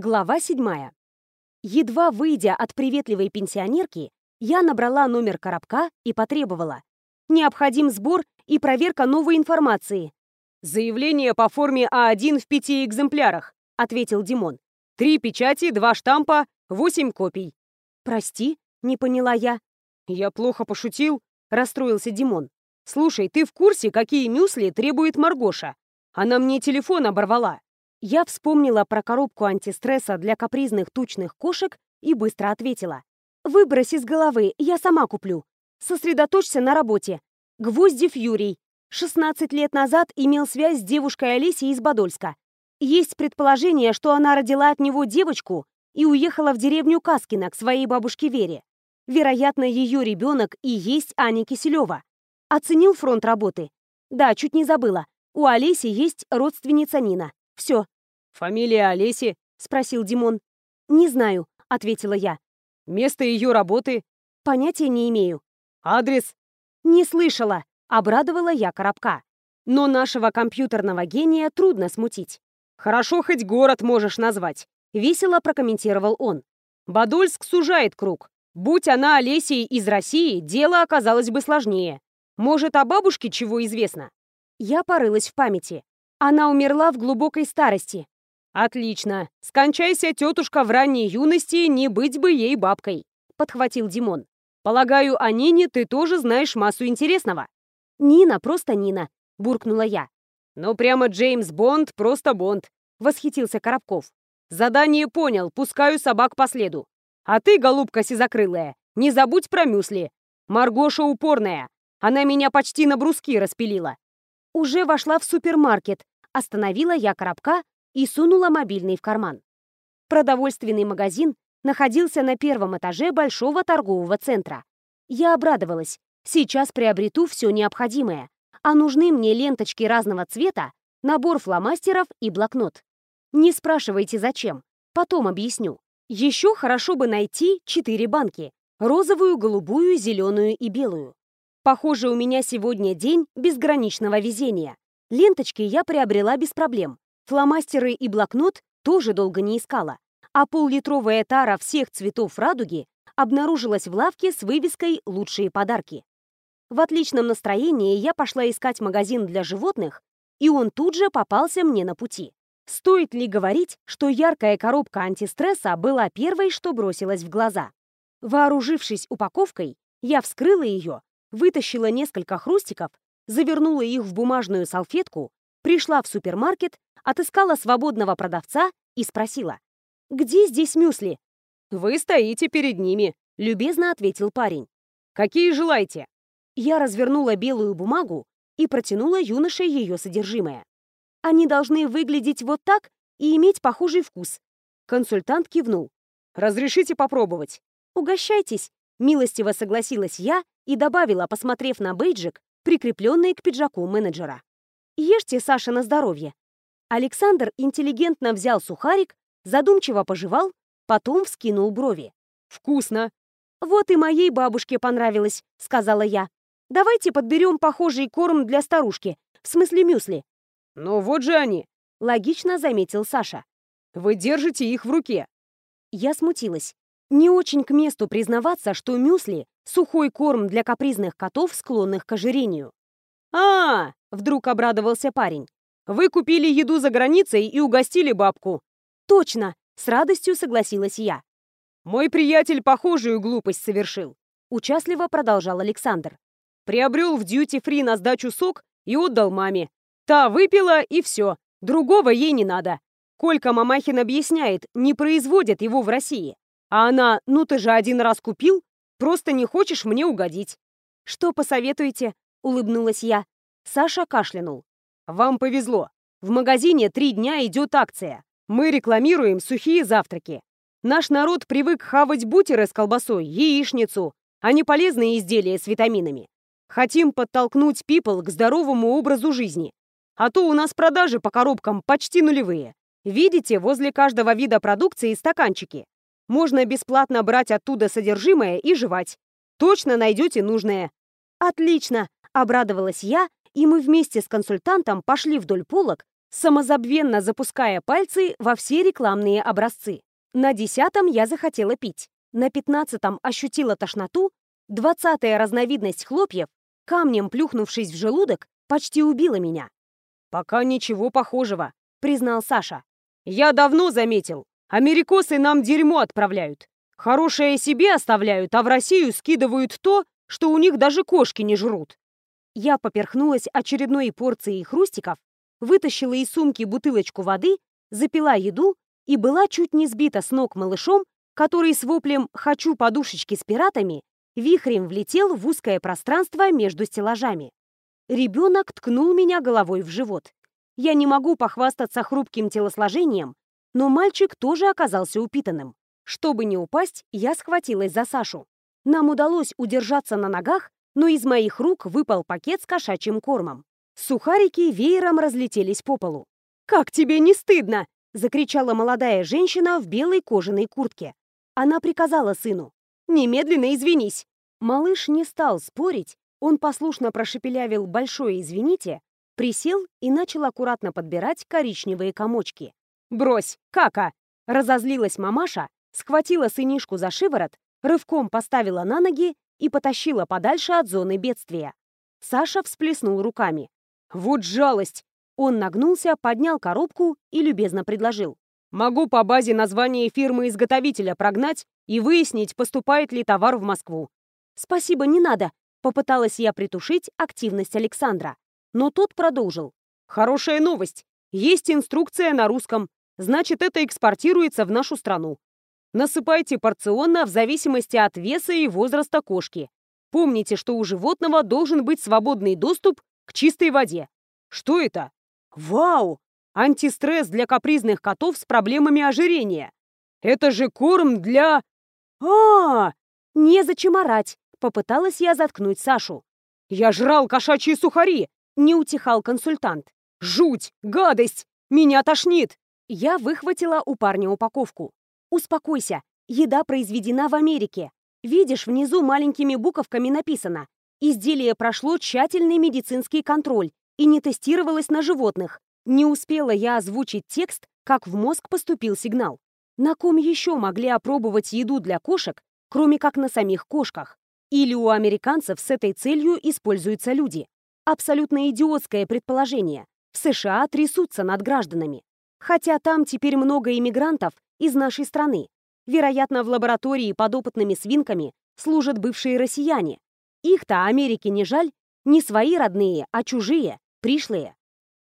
Глава седьмая. Едва выйдя от приветливой пенсионерки, я набрала номер коробка и потребовала. Необходим сбор и проверка новой информации. «Заявление по форме А1 в пяти экземплярах», — ответил Димон. «Три печати, два штампа, восемь копий». «Прости», — не поняла я. «Я плохо пошутил», — расстроился Димон. «Слушай, ты в курсе, какие мюсли требует Маргоша? Она мне телефон оборвала». Я вспомнила про коробку антистресса для капризных тучных кошек и быстро ответила. «Выбрось из головы, я сама куплю. Сосредоточься на работе. Гвоздев Юрий. 16 лет назад имел связь с девушкой Олесей из Подольска. Есть предположение, что она родила от него девочку и уехала в деревню Каскина к своей бабушке Вере. Вероятно, ее ребенок и есть Аня Киселева. Оценил фронт работы? Да, чуть не забыла. У Олеси есть родственница Нина. Все. «Фамилия Олеси?» — спросил Димон. «Не знаю», — ответила я. «Место ее работы?» «Понятия не имею». «Адрес?» «Не слышала», — обрадовала я Коробка. Но нашего компьютерного гения трудно смутить. «Хорошо, хоть город можешь назвать», — весело прокомментировал он. «Подольск сужает круг. Будь она Олесей из России, дело оказалось бы сложнее. Может, о бабушке чего известно?» Я порылась в памяти. Она умерла в глубокой старости. Отлично. Скончайся, тетушка, в ранней юности, не быть бы ей бабкой, подхватил Димон. Полагаю, о Нине ты тоже знаешь массу интересного. Нина, просто Нина, буркнула я. Ну прямо Джеймс Бонд, просто Бонд, восхитился Коробков. Задание понял, пускаю собак по следу. А ты, голубка сизокрылая, не забудь про мюсли. Маргоша упорная. Она меня почти на бруски распилила. Уже вошла в супермаркет, остановила я коробка и сунула мобильный в карман. Продовольственный магазин находился на первом этаже большого торгового центра. Я обрадовалась. Сейчас приобрету все необходимое. А нужны мне ленточки разного цвета, набор фломастеров и блокнот. Не спрашивайте, зачем. Потом объясню. Еще хорошо бы найти четыре банки. Розовую, голубую, зеленую и белую. Похоже, у меня сегодня день безграничного везения. Ленточки я приобрела без проблем. Фломастеры и блокнот тоже долго не искала. А поллитровая тара всех цветов радуги обнаружилась в лавке с вывеской «Лучшие подарки». В отличном настроении я пошла искать магазин для животных, и он тут же попался мне на пути. Стоит ли говорить, что яркая коробка антистресса была первой, что бросилось в глаза? Вооружившись упаковкой, я вскрыла ее, вытащила несколько хрустиков, завернула их в бумажную салфетку, пришла в супермаркет, отыскала свободного продавца и спросила, «Где здесь мюсли?» «Вы стоите перед ними», — любезно ответил парень. «Какие желаете?» Я развернула белую бумагу и протянула юноше ее содержимое. Они должны выглядеть вот так и иметь похожий вкус. Консультант кивнул. «Разрешите попробовать?» «Угощайтесь», — милостиво согласилась я и добавила, посмотрев на бейджик, прикрепленный к пиджаку менеджера. «Ешьте, Саша, на здоровье». Александр интеллигентно взял сухарик, задумчиво пожевал, потом вскинул брови. «Вкусно!» «Вот и моей бабушке понравилось», — сказала я. «Давайте подберем похожий корм для старушки, в смысле мюсли». «Ну вот же они», — логично заметил Саша. «Вы держите их в руке». Я смутилась. Не очень к месту признаваться, что мюсли — сухой корм для капризных котов, склонных к ожирению. а, -а, -а вдруг обрадовался парень. «Вы купили еду за границей и угостили бабку». «Точно!» — с радостью согласилась я. «Мой приятель похожую глупость совершил», — участливо продолжал Александр. «Приобрел в дьюти-фри на сдачу сок и отдал маме. Та выпила, и все. Другого ей не надо. Колька Мамахин объясняет, не производят его в России. А она, ну ты же один раз купил, просто не хочешь мне угодить. Что посоветуете? Улыбнулась я. Саша кашлянул. Вам повезло. В магазине три дня идет акция. Мы рекламируем сухие завтраки. Наш народ привык хавать бутеры с колбасой, яичницу, а не полезные изделия с витаминами. Хотим подтолкнуть people к здоровому образу жизни. А то у нас продажи по коробкам почти нулевые. Видите, возле каждого вида продукции стаканчики. Можно бесплатно брать оттуда содержимое и жевать. Точно найдете нужное. Отлично, обрадовалась я, и мы вместе с консультантом пошли вдоль полок, самозабвенно запуская пальцы во все рекламные образцы. На десятом я захотела пить. На пятнадцатом ощутила тошноту. Двадцатая разновидность хлопьев, камнем плюхнувшись в желудок, почти убила меня. «Пока ничего похожего», — признал Саша. «Я давно заметил. Америкосы нам дерьмо отправляют. Хорошее себе оставляют, а в Россию скидывают то, что у них даже кошки не жрут». Я поперхнулась очередной порцией хрустиков, вытащила из сумки бутылочку воды, запила еду и была чуть не сбита с ног малышом, который с воплем «хочу подушечки с пиратами» вихрем влетел в узкое пространство между стеллажами. Ребенок ткнул меня головой в живот. Я не могу похвастаться хрупким телосложением, но мальчик тоже оказался упитанным. Чтобы не упасть, я схватилась за Сашу. Нам удалось удержаться на ногах, но из моих рук выпал пакет с кошачьим кормом. Сухарики веером разлетелись по полу. «Как тебе не стыдно?» — закричала молодая женщина в белой кожаной куртке. Она приказала сыну. «Немедленно извинись!» Малыш не стал спорить, он послушно прошепелявил «большое извините», присел и начал аккуратно подбирать коричневые комочки. «Брось, кака!» — разозлилась мамаша, схватила сынишку за шиворот, рывком поставила на ноги и потащила подальше от зоны бедствия. Саша всплеснул руками. «Вот жалость!» Он нагнулся, поднял коробку и любезно предложил. «Могу по базе названия фирмы-изготовителя прогнать и выяснить, поступает ли товар в Москву». «Спасибо, не надо», — попыталась я притушить активность Александра. Но тот продолжил. «Хорошая новость. Есть инструкция на русском. Значит, это экспортируется в нашу страну. Насыпайте порционно в зависимости от веса и возраста кошки. Помните, что у животного должен быть свободный доступ к чистой воде. Что это? Вау! Антистресс для капризных котов с проблемами ожирения. Это же корм для... А, -а, -а! Незачем орать. Попыталась я заткнуть Сашу. Я жрал кошачьи сухари. Не утихал консультант. Жуть! Гадость! Меня тошнит! Я выхватила у парня упаковку. Успокойся, еда произведена в Америке. Видишь, внизу маленькими буковками написано «Изделие прошло тщательный медицинский контроль и не тестировалось на животных». Не успела я озвучить текст, как в мозг поступил сигнал. На ком еще могли опробовать еду для кошек, кроме как на самих кошках? Или у американцев с этой целью используются люди? Абсолютно идиотское предположение. В США трясутся над гражданами. Хотя там теперь много иммигрантов из нашей страны. Вероятно, в лаборатории под опытными свинками служат бывшие россияне. Их-то Америке не жаль, не свои родные, а чужие, пришлые.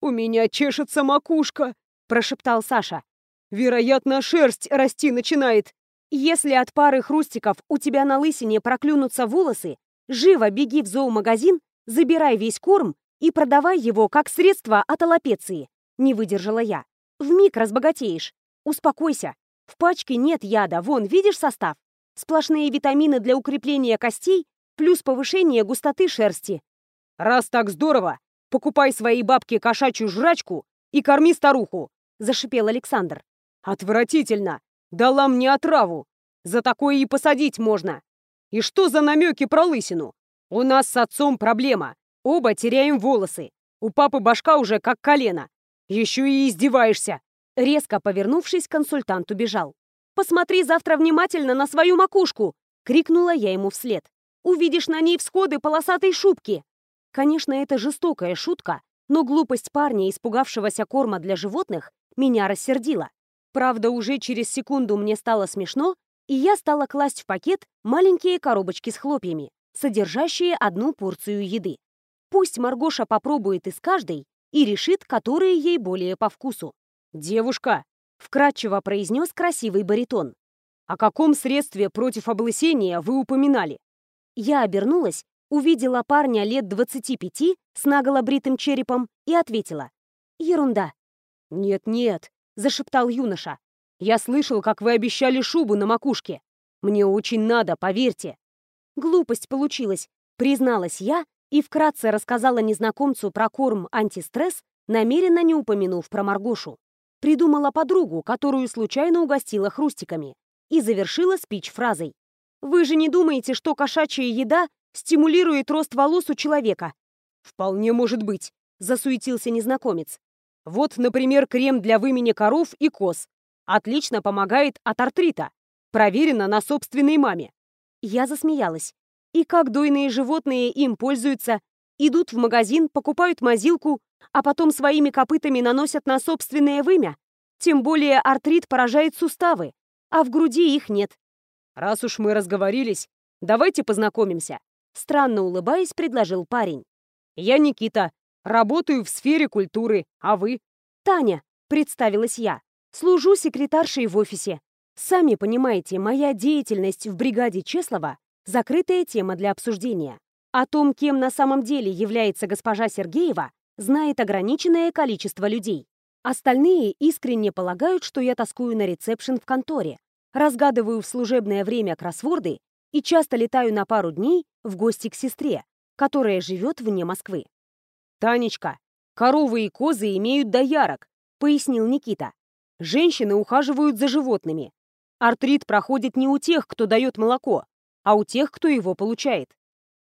«У меня чешется макушка», — прошептал Саша. «Вероятно, шерсть расти начинает». «Если от пары хрустиков у тебя на лысине проклюнутся волосы, живо беги в зоомагазин, забирай весь корм и продавай его как средство от аллопеции», — не выдержала я. «Вмиг разбогатеешь. Успокойся. В пачке нет яда, вон, видишь состав? Сплошные витамины для укрепления костей плюс повышение густоты шерсти. Раз так здорово, покупай своей бабке кошачью жрачку и корми старуху, зашипел Александр. Отвратительно. Дала мне отраву. За такое и посадить можно. И что за намеки про лысину? У нас с отцом проблема. Оба теряем волосы. У папы башка уже как колено. Еще и издеваешься. Резко повернувшись, консультант убежал. «Посмотри завтра внимательно на свою макушку!» — крикнула я ему вслед. «Увидишь на ней всходы полосатой шубки!» Конечно, это жестокая шутка, но глупость парня, испугавшегося корма для животных, меня рассердила. Правда, уже через секунду мне стало смешно, и я стала класть в пакет маленькие коробочки с хлопьями, содержащие одну порцию еды. Пусть Маргоша попробует из каждой и решит, которые ей более по вкусу. «Девушка!» — вкратчиво произнес красивый баритон. «О каком средстве против облысения вы упоминали?» Я обернулась, увидела парня лет 25 с наголо бритым черепом и ответила. «Ерунда». «Нет-нет», — зашептал юноша. «Я слышал, как вы обещали шубу на макушке. Мне очень надо, поверьте». Глупость получилась, призналась я и вкратце рассказала незнакомцу про корм антистресс, намеренно не упомянув про Маргошу. Придумала подругу, которую случайно угостила хрустиками, и завершила спич фразой. «Вы же не думаете, что кошачья еда стимулирует рост волос у человека?» «Вполне может быть», — засуетился незнакомец. Вот, например, крем для вымени коров и коз. Отлично помогает от артрита. Проверено на собственной маме. Я засмеялась. И как дойные животные им пользуются, идут в магазин, покупают мазилку, а потом своими копытами наносят на собственное вымя. Тем более артрит поражает суставы, а в груди их нет. Раз уж мы разговорились, давайте познакомимся. Странно улыбаясь, предложил парень. Я Никита, работаю в сфере культуры, а вы? Таня, представилась я. Служу секретаршей в офисе. Сами понимаете, моя деятельность в бригаде Чеслова — закрытая тема для обсуждения. О том, кем на самом деле является госпожа Сергеева, знает ограниченное количество людей. Остальные искренне полагают, что я тоскую на ресепшн в конторе, разгадываю в служебное время кроссворды и часто летаю на пару дней в гости к сестре, которая живет вне Москвы. «Танечка, коровы и козы имеют доярок», — пояснил Никита. «Женщины ухаживают за животными. Артрит проходит не у тех, кто дает молоко, а у тех, кто его получает.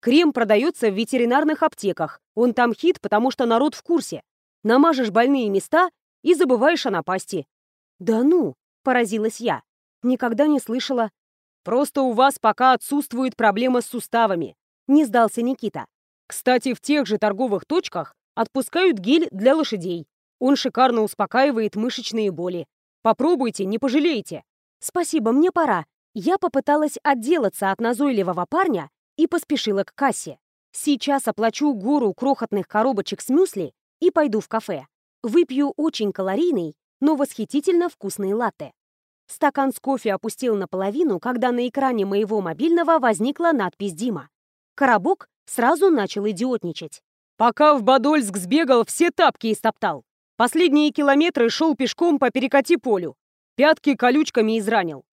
Крем продается в ветеринарных аптеках. Он там хит, потому что народ в курсе. Намажешь больные места и забываешь о напасти. «Да ну!» — поразилась я. Никогда не слышала. «Просто у вас пока отсутствует проблема с суставами», — не сдался Никита. «Кстати, в тех же торговых точках отпускают гель для лошадей. Он шикарно успокаивает мышечные боли. Попробуйте, не пожалеете». «Спасибо, мне пора». Я попыталась отделаться от назойливого парня и поспешила к кассе. Сейчас оплачу гору крохотных коробочек с мюсли и пойду в кафе. Выпью очень калорийный, но восхитительно вкусный латте. Стакан с кофе опустил наполовину, когда на экране моего мобильного возникла надпись «Дима». Коробок сразу начал идиотничать. «Пока в Подольск сбегал, все тапки истоптал. Последние километры шел пешком по перекати полю. Пятки колючками изранил».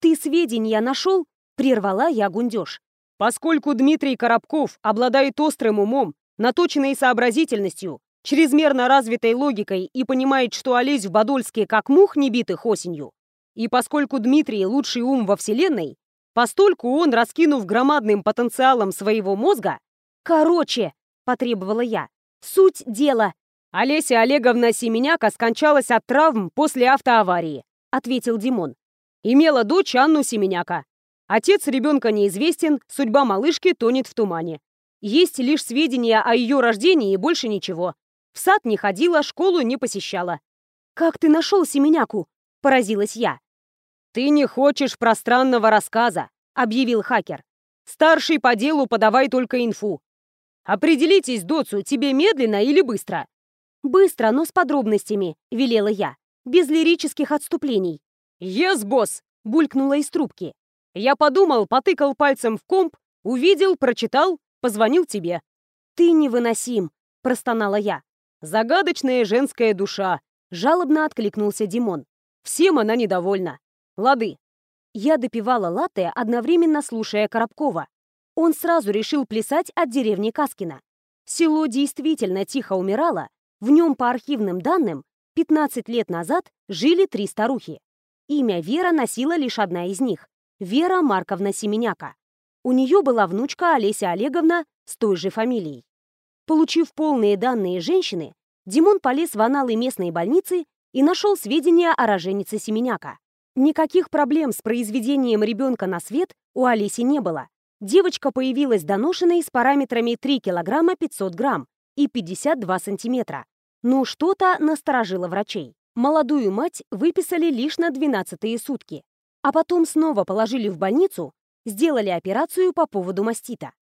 «Ты сведения нашел?» — прервала я гундеж. Поскольку Дмитрий Коробков обладает острым умом, наточенной сообразительностью, чрезмерно развитой логикой и понимает, что Олесь в Подольске как мух не битых осенью, и поскольку Дмитрий лучший ум во Вселенной, постольку он, раскинув громадным потенциалом своего мозга... «Короче», — потребовала я, — «суть дела». «Олеся Олеговна Семеняка скончалась от травм после автоаварии», — ответил Димон. «Имела дочь Анну Семеняка. Отец ребенка неизвестен, судьба малышки тонет в тумане. Есть лишь сведения о ее рождении и больше ничего. В сад не ходила, школу не посещала. «Как ты нашел Семеняку?» – поразилась я. «Ты не хочешь пространного рассказа», – объявил хакер. «Старший по делу подавай только инфу. Определитесь, Доцу, тебе медленно или быстро?» «Быстро, но с подробностями», – велела я. «Без лирических отступлений». «Ес, босс!» – булькнула из трубки. Я подумал, потыкал пальцем в комп, увидел, прочитал, позвонил тебе. «Ты невыносим», — простонала я. «Загадочная женская душа», — жалобно откликнулся Димон. «Всем она недовольна. Лады». Я допивала латте, одновременно слушая Коробкова. Он сразу решил плясать от деревни Каскина. Село действительно тихо умирало, в нем, по архивным данным, 15 лет назад жили три старухи. Имя Вера носила лишь одна из них. Вера Марковна Семеняка. У нее была внучка Олеся Олеговна с той же фамилией. Получив полные данные женщины, Димон полез в аналы местной больницы и нашел сведения о роженице Семеняка. Никаких проблем с произведением ребенка на свет у Олеси не было. Девочка появилась доношенной с параметрами 3 килограмма 500 грамм и 52 сантиметра. Но что-то насторожило врачей. Молодую мать выписали лишь на 12 сутки а потом снова положили в больницу, сделали операцию по поводу мастита.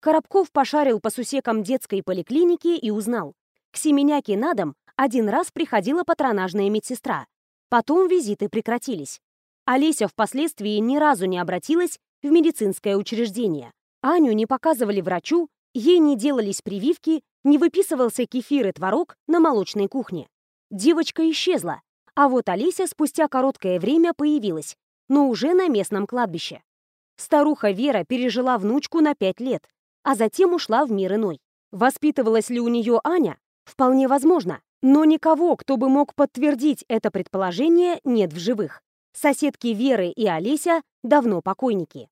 Коробков пошарил по сусекам детской поликлиники и узнал. К Семеняке на дом один раз приходила патронажная медсестра. Потом визиты прекратились. Олеся впоследствии ни разу не обратилась в медицинское учреждение. Аню не показывали врачу, ей не делались прививки, не выписывался кефир и творог на молочной кухне. Девочка исчезла, а вот Олеся спустя короткое время появилась но уже на местном кладбище. Старуха Вера пережила внучку на пять лет, а затем ушла в мир иной. Воспитывалась ли у нее Аня? Вполне возможно, но никого, кто бы мог подтвердить это предположение, нет в живых. Соседки Веры и Олеся давно покойники.